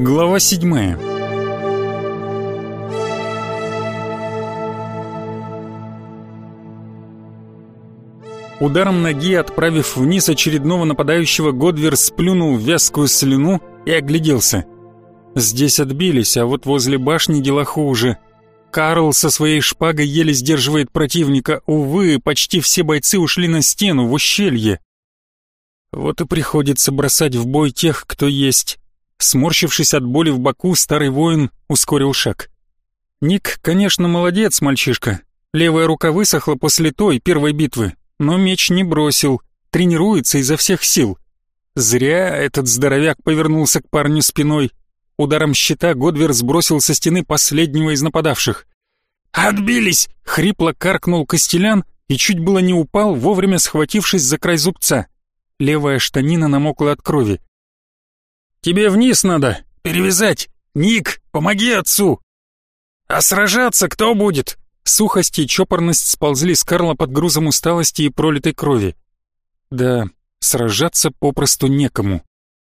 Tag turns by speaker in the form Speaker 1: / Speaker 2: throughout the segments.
Speaker 1: Глава седьмая Ударом ноги, отправив вниз очередного нападающего, Годвер сплюнул вязкую слюну и огляделся. Здесь отбились, а вот возле башни дела хуже. Карл со своей шпагой еле сдерживает противника. Увы, почти все бойцы ушли на стену, в ущелье. Вот и приходится бросать в бой тех, кто есть. Сморщившись от боли в боку, старый воин ускорил шаг. Ник, конечно, молодец, мальчишка. Левая рука высохла после той, первой битвы, но меч не бросил, тренируется изо всех сил. Зря этот здоровяк повернулся к парню спиной. Ударом щита Годвер сбросил со стены последнего из нападавших. «Отбились!» — хрипло каркнул Костелян и чуть было не упал, вовремя схватившись за край зубца. Левая штанина намокла от крови. «Тебе вниз надо! Перевязать! Ник, помоги отцу!» «А сражаться кто будет?» Сухость и чопорность сползли с Карла под грузом усталости и пролитой крови. Да, сражаться попросту некому.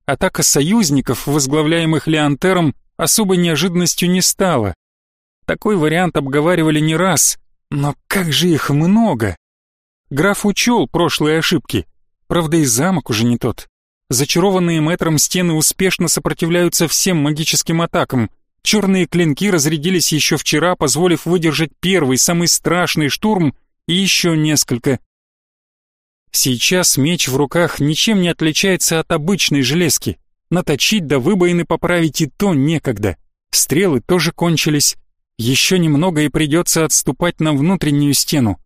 Speaker 1: Атака союзников, возглавляемых Леонтером, особой неожиданностью не стала. Такой вариант обговаривали не раз, но как же их много! Граф учел прошлые ошибки, правда и замок уже не тот. Зачарованные мэтром стены успешно сопротивляются всем магическим атакам, Черные клинки разрядились еще вчера, позволив выдержать первый, самый страшный штурм и еще несколько. Сейчас меч в руках ничем не отличается от обычной железки. Наточить до выбоины поправить и то некогда. Стрелы тоже кончились. Еще немного и придется отступать на внутреннюю стену.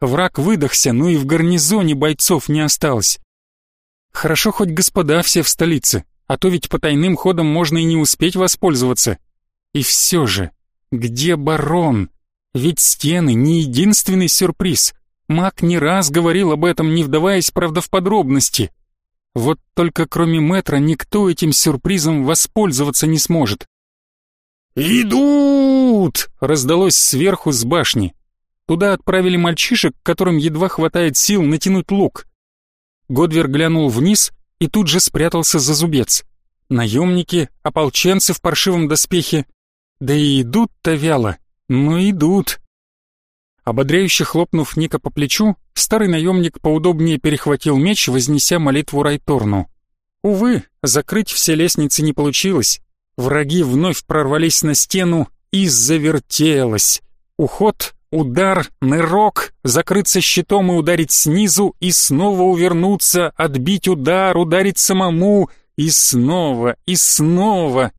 Speaker 1: Враг выдохся, но и в гарнизоне бойцов не осталось. Хорошо хоть господа все в столице, а то ведь по тайным ходам можно и не успеть воспользоваться. И все же, где барон? Ведь стены не единственный сюрприз. Мак не раз говорил об этом, не вдаваясь, правда, в подробности. Вот только кроме метра никто этим сюрпризом воспользоваться не сможет. «Идут!» — раздалось сверху с башни. Туда отправили мальчишек, которым едва хватает сил натянуть лук. Годвер глянул вниз и тут же спрятался за зубец. Наемники, ополченцы в паршивом доспехе, да и идут-то вяло, но идут. Ободряюще хлопнув Ника по плечу, старый наемник поудобнее перехватил меч, вознеся молитву Райторну. Увы, закрыть все лестницы не получилось. Враги вновь прорвались на стену и завертелось. Уход, удар, нырок, закрыться щитом и ударить снизу, и снова увернуться, отбить удар, ударить самому, и снова, и снова.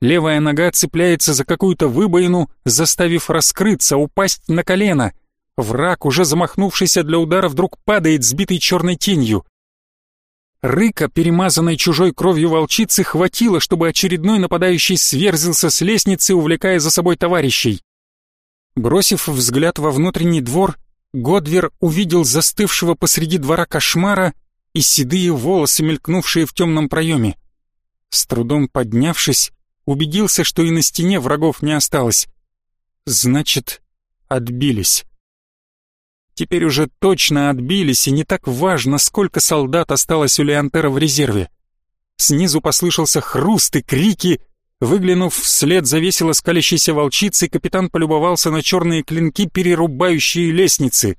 Speaker 1: Левая нога цепляется за какую-то выбоину, заставив раскрыться, упасть на колено. Враг, уже замахнувшийся для удара, вдруг падает, сбитый черной тенью. Рыка, перемазанной чужой кровью волчицы, хватило, чтобы очередной нападающий сверзился с лестницы, увлекая за собой товарищей. Бросив взгляд во внутренний двор, Годвер увидел застывшего посреди двора кошмара и седые волосы, мелькнувшие в темном проеме. С трудом поднявшись, убедился, что и на стене врагов не осталось. Значит, отбились. Теперь уже точно отбились, и не так важно, сколько солдат осталось у Леонтера в резерве. Снизу послышался хруст и крики. Выглянув вслед за весело скалящейся волчицей, капитан полюбовался на черные клинки, перерубающие лестницы.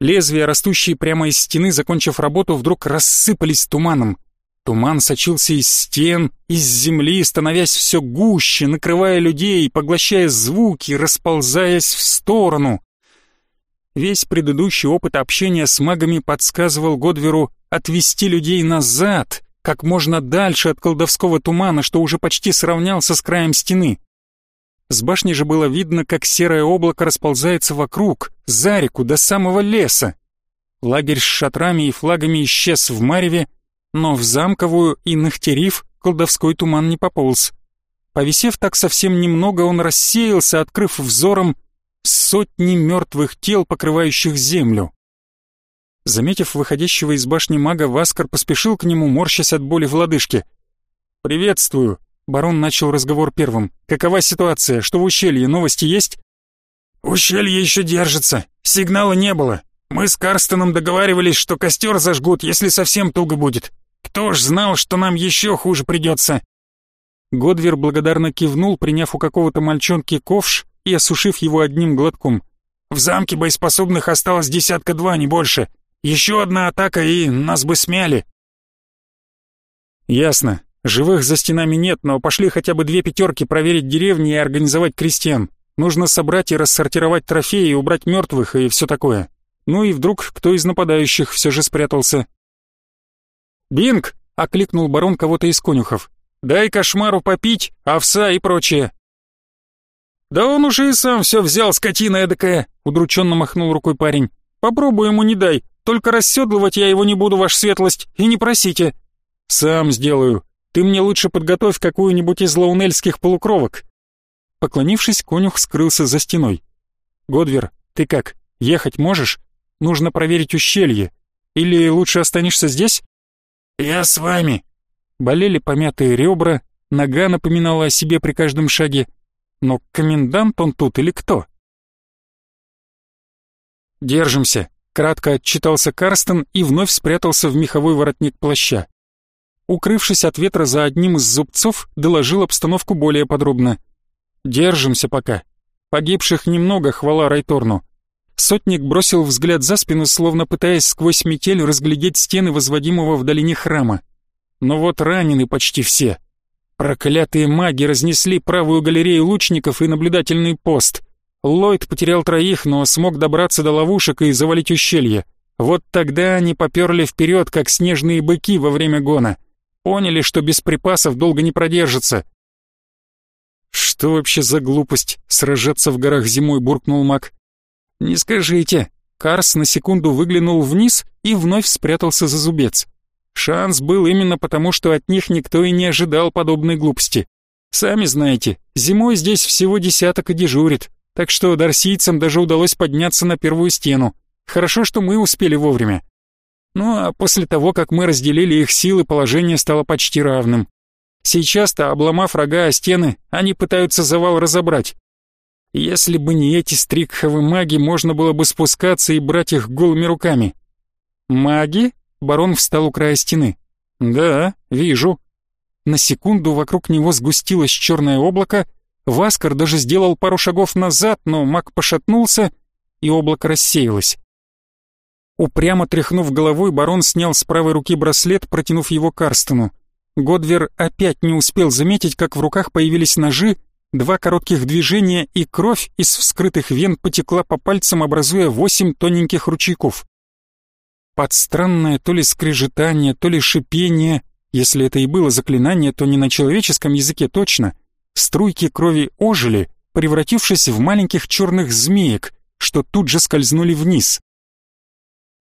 Speaker 1: Лезвия, растущие прямо из стены, закончив работу, вдруг рассыпались туманом. Туман сочился из стен, из земли, становясь все гуще, накрывая людей, поглощая звуки, расползаясь в сторону. Весь предыдущий опыт общения с магами подсказывал Годверу отвести людей назад, как можно дальше от колдовского тумана, что уже почти сравнялся с краем стены. С башни же было видно, как серое облако расползается вокруг, за реку, до самого леса. Лагерь с шатрами и флагами исчез в Мареве, но в замковую и Нахтерив колдовской туман не пополз. Повисев так совсем немного, он рассеялся, открыв взором сотни мертвых тел, покрывающих землю. Заметив выходящего из башни мага, Васкар поспешил к нему, морщась от боли в лодыжке. «Приветствую», — барон начал разговор первым. «Какова ситуация? Что в ущелье? Новости есть?» «Ущелье еще держится. Сигнала не было. Мы с Карстоном договаривались, что костер зажгут, если совсем туго будет. Кто ж знал, что нам еще хуже придется?» Годвер благодарно кивнул, приняв у какого-то мальчонки ковш и осушив его одним глотком. «В замке боеспособных осталось десятка-два, не больше. Еще одна атака, и нас бы смяли». «Ясно. Живых за стенами нет, но пошли хотя бы две пятерки проверить деревни и организовать крестьян. Нужно собрать и рассортировать трофеи, убрать мертвых и все такое. Ну и вдруг кто из нападающих все же спрятался». «Бинг!» — окликнул барон кого-то из конюхов. «Дай кошмару попить, овса и прочее». «Да он уже и сам все взял, скотина эдакая!» — удрученно махнул рукой парень. «Попробуй ему не дай, только расседлывать я его не буду, ваша светлость, и не просите». «Сам сделаю. Ты мне лучше подготовь какую-нибудь из лаунельских полукровок». Поклонившись, конюх скрылся за стеной. «Годвер, ты как, ехать можешь? Нужно проверить ущелье. Или лучше останешься здесь?»
Speaker 2: «Я с вами».
Speaker 1: Болели помятые ребра, нога напоминала о себе при каждом шаге. Но комендант он тут или кто? «Держимся», — кратко отчитался Карстен и вновь спрятался в меховой воротник плаща. Укрывшись от ветра за одним из зубцов, доложил обстановку более подробно. «Держимся пока. Погибших немного, хвала Райторну». Сотник бросил взгляд за спину, словно пытаясь сквозь метель разглядеть стены возводимого в долине храма. Но вот ранены почти все. Проклятые маги разнесли правую галерею лучников и наблюдательный пост. Ллойд потерял троих, но смог добраться до ловушек и завалить ущелье. Вот тогда они поперли вперед, как снежные быки во время гона. Поняли, что без припасов долго не продержатся. «Что вообще за глупость сражаться в горах зимой?» — буркнул маг. «Не скажите». Карс на секунду выглянул вниз и вновь спрятался за зубец. Шанс был именно потому, что от них никто и не ожидал подобной глупости. Сами знаете, зимой здесь всего десяток и дежурит, так что дарсийцам даже удалось подняться на первую стену. Хорошо, что мы успели вовремя. Ну а после того, как мы разделили их силы, положение стало почти равным. Сейчас-то, обломав рога о стены, они пытаются завал разобрать. Если бы не эти стрикховы маги, можно было бы спускаться и брать их голыми руками. Маги? Барон встал у края стены. «Да, вижу». На секунду вокруг него сгустилось черное облако, Васкар даже сделал пару шагов назад, но маг пошатнулся, и облако рассеялось. Упрямо тряхнув головой, барон снял с правой руки браслет, протянув его Карстену. Годвер опять не успел заметить, как в руках появились ножи, два коротких движения, и кровь из вскрытых вен потекла по пальцам, образуя восемь тоненьких ручейков. Под странное то ли скрежетание, то ли шипение, если это и было заклинание, то не на человеческом языке точно, струйки крови ожили, превратившись в маленьких черных змеек, что тут же скользнули вниз.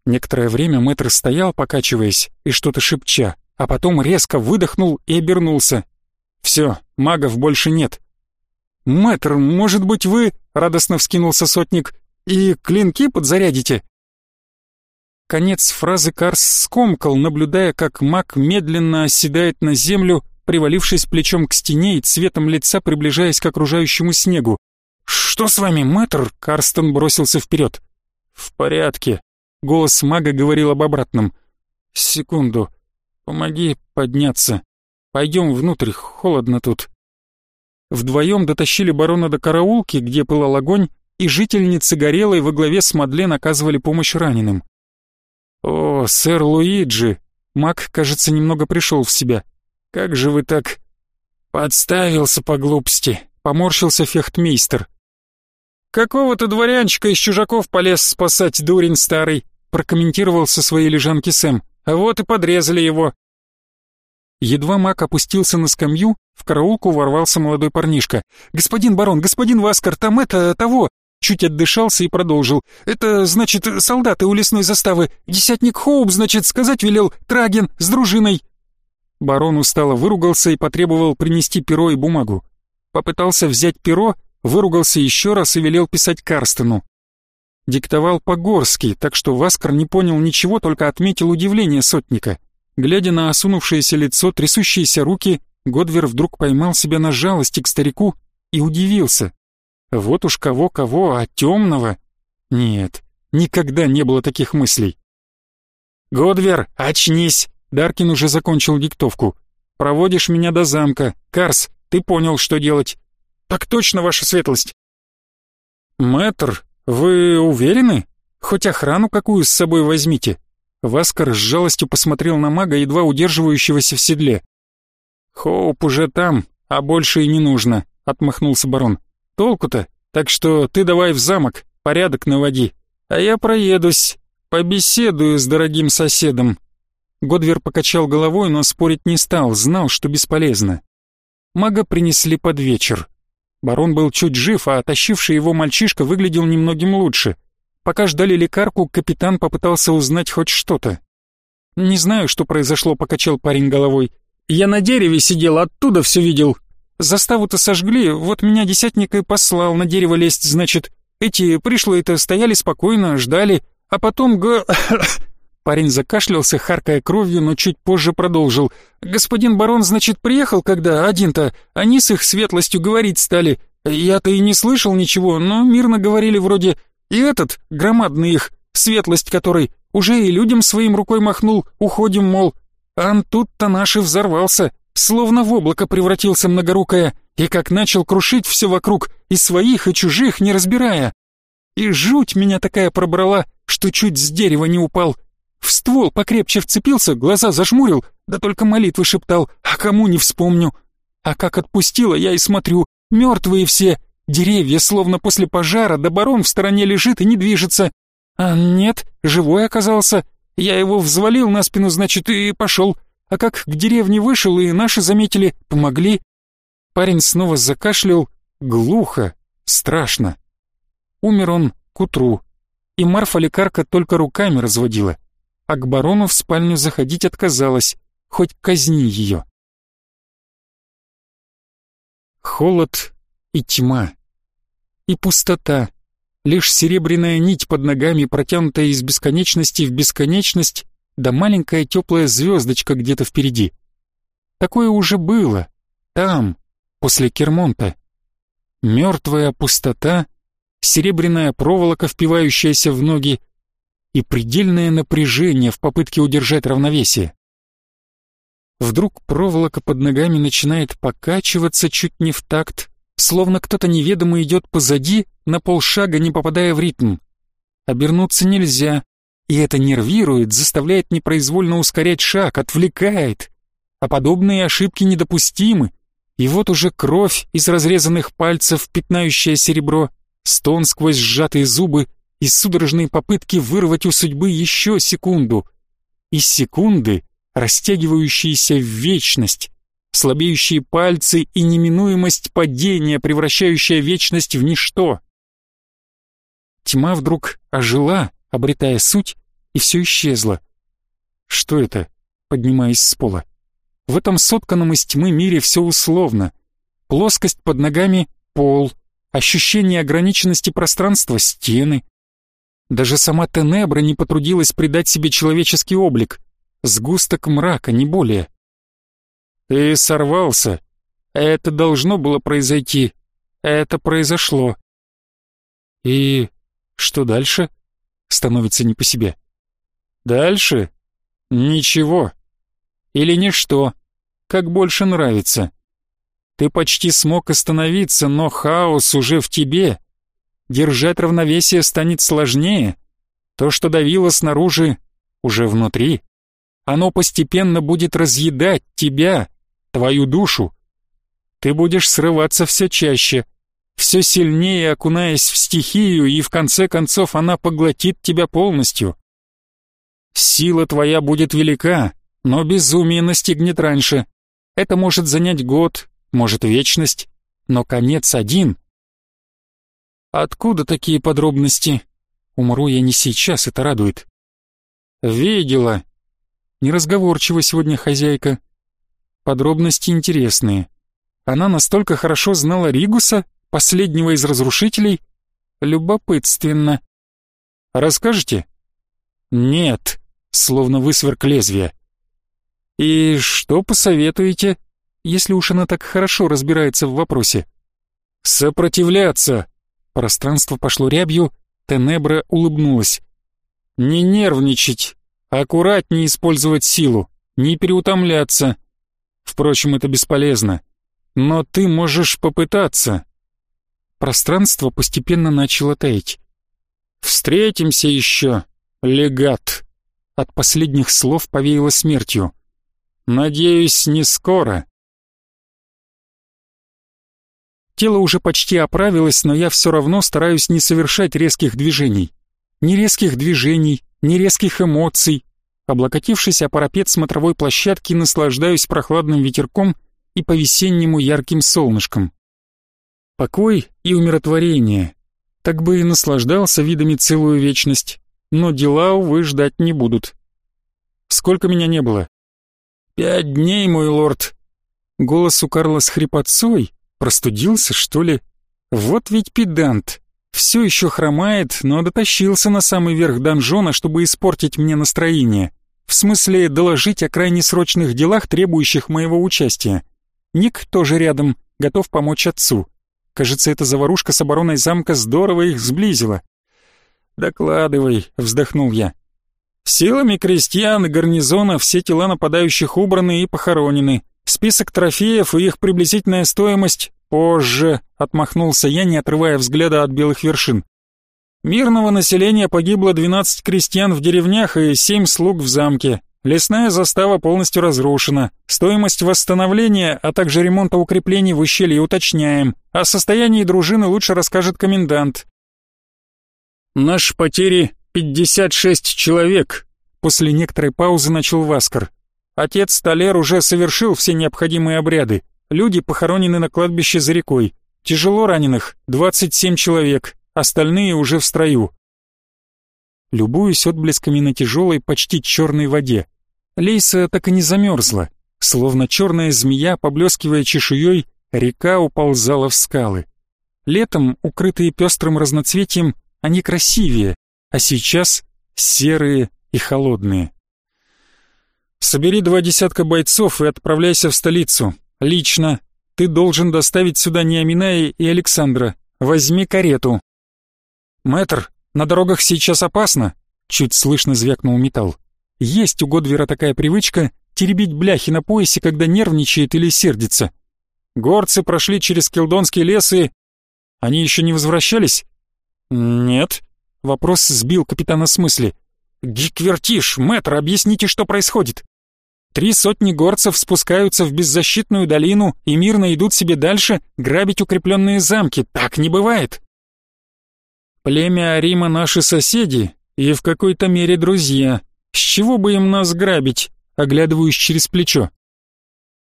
Speaker 1: Некоторое время мэтр стоял, покачиваясь и что-то шепча, а потом резко выдохнул и обернулся. «Все, магов больше нет». «Мэтр, может быть, вы...» — радостно вскинулся сотник. «И клинки подзарядите?» Конец фразы Карс скомкал, наблюдая, как маг медленно оседает на землю, привалившись плечом к стене и цветом лица приближаясь к окружающему снегу. «Что с вами, мэтр?» — Карстон бросился вперед. «В порядке», — голос мага говорил об обратном. «Секунду. Помоги подняться. Пойдем внутрь, холодно тут». Вдвоем дотащили барона до караулки, где пылал огонь, и жительницы Горелой во главе с Мадлен оказывали помощь раненым. «О, сэр Луиджи!» Мак, кажется, немного пришел в себя. «Как же вы так...» «Подставился по глупости», — поморщился фехтмейстер. «Какого-то дворянчика из чужаков полез спасать, дурень старый», — прокомментировал со своей лежанки Сэм. «А вот и подрезали его». Едва Мак опустился на скамью, в караулку ворвался молодой парнишка. «Господин барон, господин Васкар, там это, того, Чуть отдышался и продолжил. «Это, значит, солдаты у лесной заставы. Десятник Хоуп, значит, сказать велел. Траген, с дружиной». Барон устало выругался и потребовал принести перо и бумагу. Попытался взять перо, выругался еще раз и велел писать Карстену. Диктовал по-горски, так что Васкар не понял ничего, только отметил удивление сотника. Глядя на осунувшееся лицо, трясущиеся руки, Годвер вдруг поймал себя на жалости к старику и удивился. Вот уж кого-кого, а темного? Нет, никогда не было таких мыслей. «Годвер, очнись!» Даркин уже закончил диктовку. «Проводишь меня до замка. Карс, ты понял, что делать. Так точно, ваша светлость. Мэтр, вы уверены? Хоть охрану какую с собой возьмите. Васкар с жалостью посмотрел на мага, едва удерживающегося в седле. «Хоуп уже там, а больше и не нужно», — отмахнулся барон. «Толку-то? Так что ты давай в замок, порядок наводи. А я проедусь, побеседую с дорогим соседом». Годвер покачал головой, но спорить не стал, знал, что бесполезно. Мага принесли под вечер. Барон был чуть жив, а тащивший его мальчишка выглядел немногим лучше. Пока ждали лекарку, капитан попытался узнать хоть что-то. «Не знаю, что произошло», — покачал парень головой. «Я на дереве сидел, оттуда все видел. Заставу-то сожгли, вот меня десятник и послал на дерево лезть, значит. Эти пришлые-то стояли спокойно, ждали, а потом г... Парень закашлялся, харкая кровью, но чуть позже продолжил. «Господин барон, значит, приехал когда один-то? Они с их светлостью говорить стали. Я-то и не слышал ничего, но мирно говорили вроде. И этот, громадный их, светлость который, уже и людям своим рукой махнул, уходим, мол. А тут-то наш и взорвался, словно в облако превратился многорукое, и как начал крушить все вокруг, и своих, и чужих, не разбирая. И жуть меня такая пробрала, что чуть с дерева не упал». В ствол покрепче вцепился, глаза зажмурил, да только молитвы шептал, а кому не вспомню. А как отпустила, я и смотрю, мертвые все, деревья словно после пожара, да барон в стороне лежит и не движется. А нет, живой оказался. Я его взвалил на спину, значит, и пошел. А как к деревне вышел, и наши заметили, помогли. Парень снова закашлял, глухо, страшно. Умер он к утру, и Марфа-лекарка только руками разводила а к барону в спальню заходить отказалась, хоть казни ее. Холод и тьма, и пустота, лишь серебряная нить под ногами, протянутая из бесконечности в бесконечность, да маленькая теплая звездочка где-то впереди. Такое уже было, там, после Кермонта. Мертвая пустота, серебряная проволока, впивающаяся в ноги, и предельное напряжение в попытке удержать равновесие. Вдруг проволока под ногами начинает покачиваться чуть не в такт, словно кто-то неведомый идет позади, на полшага не попадая в ритм. Обернуться нельзя, и это нервирует, заставляет непроизвольно ускорять шаг, отвлекает. А подобные ошибки недопустимы. И вот уже кровь из разрезанных пальцев, пятнающая серебро, стон сквозь сжатые зубы и судорожные попытки вырвать у судьбы еще секунду. И секунды, растягивающиеся в вечность, слабеющие пальцы и неминуемость падения, превращающая вечность в ничто. Тьма вдруг ожила, обретая суть, и все исчезло. Что это, поднимаясь с пола? В этом сотканном из тьмы мире все условно. Плоскость под ногами — пол, ощущение ограниченности пространства — стены, даже сама Тенебра не потрудилась придать себе человеческий облик. Сгусток мрака, не более. «Ты сорвался. Это должно было произойти. Это произошло». «И что дальше?» Становится не по себе. «Дальше? Ничего. Или ничто. Как больше нравится. Ты почти смог остановиться, но хаос уже в тебе, держать равновесие станет сложнее. То, что давило снаружи, уже внутри. Оно постепенно будет разъедать тебя, твою душу. Ты будешь срываться все чаще, все сильнее окунаясь в стихию, и в конце концов она поглотит тебя полностью. Сила твоя будет велика, но безумие настигнет раньше. Это может занять год, может вечность, но конец один — Откуда такие подробности? Умру я не сейчас, это радует. Видела. Неразговорчива сегодня хозяйка. Подробности интересные. Она настолько хорошо знала Ригуса, последнего из разрушителей. Любопытственно. Расскажете? Нет, словно высверк лезвия. И что посоветуете, если уж она так хорошо разбирается в вопросе? Сопротивляться, Пространство пошло рябью, Тенебра улыбнулась. «Не нервничать, аккуратнее использовать силу, не переутомляться. Впрочем, это бесполезно. но ты можешь попытаться. Пространство постепенно начало таять. Встретимся еще, легат. От последних слов повеяло смертью. Надеюсь, не скоро. Тело уже почти оправилось, но я все равно стараюсь не совершать резких движений. Ни резких движений, ни резких эмоций. Облокотившись о парапет смотровой площадки, наслаждаюсь прохладным ветерком и по-весеннему ярким солнышком. Покой и умиротворение. Так бы и наслаждался видами целую вечность, но дела, увы, ждать не будут. Сколько меня не было? Пять дней, мой лорд. Голос у Карла с хрипотцой, Простудился, что ли? Вот ведь педант. Все еще хромает, но дотащился на самый верх донжона, чтобы испортить мне настроение. В смысле, доложить о крайне срочных делах, требующих моего участия. Ник тоже рядом, готов помочь отцу. Кажется, эта заварушка с обороной замка здорово их сблизила. «Докладывай», — вздохнул я. «Силами крестьян и гарнизона все тела нападающих убраны и похоронены. Список трофеев и их приблизительная стоимость позже, отмахнулся я, не отрывая взгляда от белых вершин. Мирного населения погибло 12 крестьян в деревнях и 7 слуг в замке. Лесная застава полностью разрушена. Стоимость восстановления, а также ремонта укреплений в ущелье уточняем. О состоянии дружины лучше расскажет комендант. Наши потери 56 человек. После некоторой паузы начал Васкар. Отец Столер уже совершил все необходимые обряды. Люди похоронены на кладбище за рекой. Тяжело раненых 27 человек, остальные уже в строю. Любуюсь отблесками на тяжелой, почти черной воде. Лейса так и не замерзла. Словно черная змея, поблескивая чешуей, река уползала в скалы. Летом, укрытые пестрым разноцветием, они красивее, а сейчас серые и холодные. Собери два десятка бойцов и отправляйся в столицу. Лично. Ты должен доставить сюда Неаминая и Александра. Возьми карету. Мэтр, на дорогах сейчас опасно. Чуть слышно звякнул металл. Есть у Годвера такая привычка теребить бляхи на поясе, когда нервничает или сердится. Горцы прошли через Келдонский лес и... Они еще не возвращались? Нет. Вопрос сбил капитана с мысли. «Гиквертиш, мэтр, объясните, что происходит?» Три сотни горцев спускаются в беззащитную долину и мирно идут себе дальше грабить укрепленные замки. Так не бывает. Племя Арима наши соседи и в какой-то мере друзья. С чего бы им нас грабить? Оглядываюсь через плечо.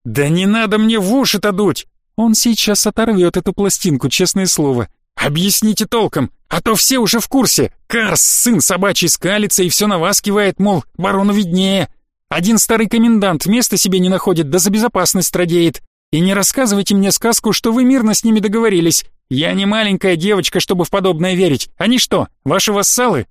Speaker 1: Да не надо мне в уши-то дуть! Он сейчас оторвет эту пластинку, честное слово. Объясните толком, а то все уже в курсе. Карс, сын собачий, скалится и все на вас кивает, мол, барону виднее. Один старый комендант места себе не находит, да за безопасность радеет. И не рассказывайте мне сказку, что вы мирно с ними договорились. Я не маленькая девочка, чтобы в подобное верить. Они что, ваши вассалы?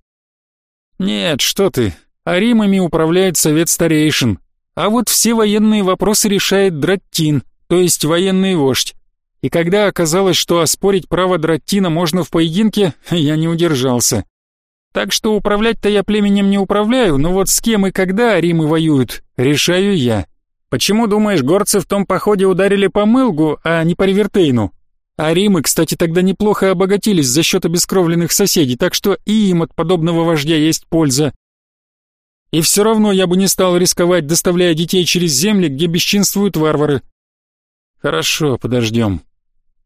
Speaker 1: Нет, что ты. Аримами управляет совет старейшин. А вот все военные вопросы решает Драттин, то есть военный вождь. И когда оказалось, что оспорить право Драттина можно в поединке, я не удержался. Так что управлять-то я племенем не управляю, но вот с кем и когда Римы воюют, решаю я. Почему, думаешь, горцы в том походе ударили по Мылгу, а не по Ривертейну? А Римы, кстати, тогда неплохо обогатились за счет обескровленных соседей, так что и им от подобного вождя есть польза. И все равно я бы не стал рисковать, доставляя детей через земли, где бесчинствуют варвары. Хорошо, подождем.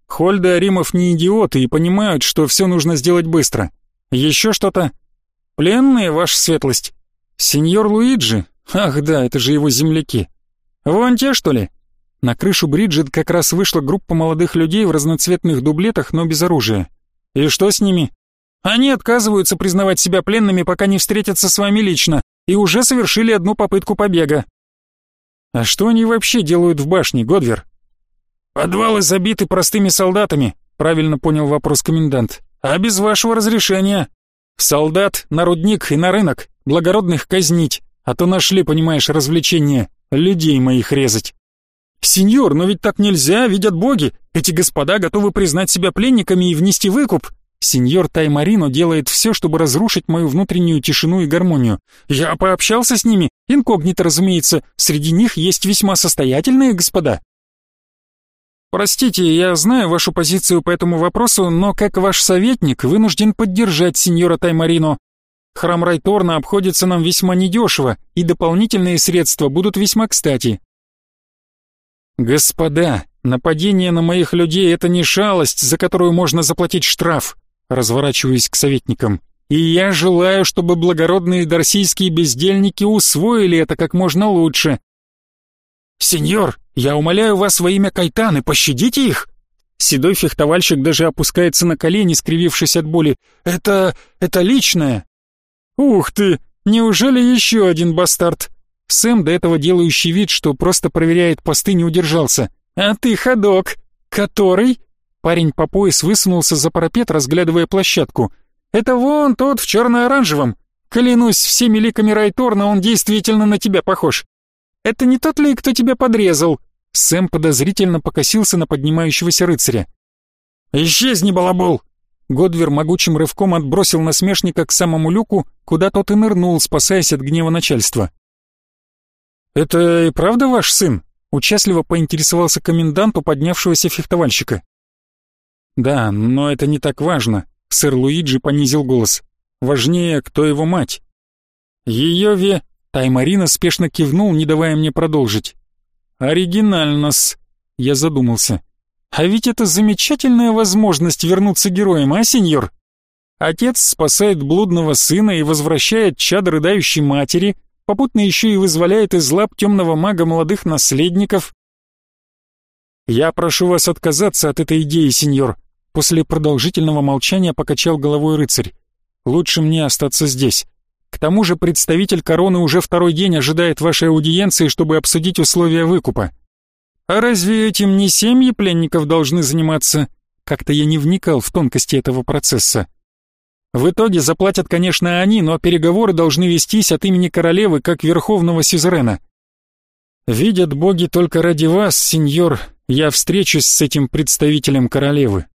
Speaker 1: Хольда Аримов не идиоты и понимают, что все нужно сделать быстро. Еще что-то? Пленные, ваша светлость? Сеньор Луиджи? Ах да, это же его земляки. Вон те, что ли? На крышу Бриджит как раз вышла группа молодых людей в разноцветных дублетах, но без оружия. И что с ними? Они отказываются признавать себя пленными, пока не встретятся с вами лично, и уже совершили одну попытку побега. А что они вообще делают в башне, Годвер? Подвалы забиты простыми солдатами, правильно понял вопрос комендант а без вашего разрешения. Солдат на рудник и на рынок, благородных казнить, а то нашли, понимаешь, развлечение, людей моих резать. Сеньор, но ведь так нельзя, видят боги. Эти господа готовы признать себя пленниками и внести выкуп. Сеньор Таймарино делает все, чтобы разрушить мою внутреннюю тишину и гармонию. Я пообщался с ними, инкогнито, разумеется, среди них есть весьма состоятельные господа. Простите, я знаю вашу позицию по этому вопросу, но как ваш советник вынужден поддержать сеньора Таймарино. Храм Райторна обходится нам весьма недешево, и дополнительные средства будут весьма кстати. Господа, нападение на моих людей — это не шалость, за которую можно заплатить штраф, разворачиваясь к советникам. И я желаю, чтобы благородные дарсийские бездельники усвоили это как можно лучше. «Сеньор, я умоляю вас во имя Кайтаны, пощадите их!» Седой фехтовальщик даже опускается на колени, скривившись от боли. «Это... это личное!» «Ух ты! Неужели еще один бастард?» Сэм, до этого делающий вид, что просто проверяет посты, не удержался. «А ты ходок! Который?» Парень по пояс высунулся за парапет, разглядывая площадку. «Это вон тот в черно-оранжевом. Клянусь всеми ликами Райторна, он действительно на тебя похож. Это не тот ли, кто тебя подрезал?» Сэм подозрительно покосился на поднимающегося рыцаря. «Исчезни, балабол!» Годвер могучим рывком отбросил насмешника к самому люку, куда тот и нырнул, спасаясь от гнева начальства. «Это и правда ваш сын?» — участливо поинтересовался комендант у поднявшегося фехтовальщика. «Да, но это не так важно», — сэр Луиджи понизил голос. «Важнее, кто его мать». «Ее ве...» — Таймарина спешно кивнул, не давая мне продолжить. «Оригинально-с», — я задумался. А ведь это замечательная возможность вернуться героем, а, сеньор? Отец спасает блудного сына и возвращает чад рыдающей матери, попутно еще и вызволяет из лап темного мага молодых наследников. «Я прошу вас отказаться от этой идеи, сеньор», после продолжительного молчания покачал головой рыцарь. «Лучше мне остаться здесь. К тому же представитель короны уже второй день ожидает вашей аудиенции, чтобы обсудить условия выкупа. А разве этим не семьи пленников должны заниматься? Как-то я не вникал в тонкости этого процесса. В итоге заплатят, конечно, они, но переговоры должны вестись от имени королевы, как верховного сюзерена. Видят боги только ради вас, сеньор, я встречусь с этим представителем королевы.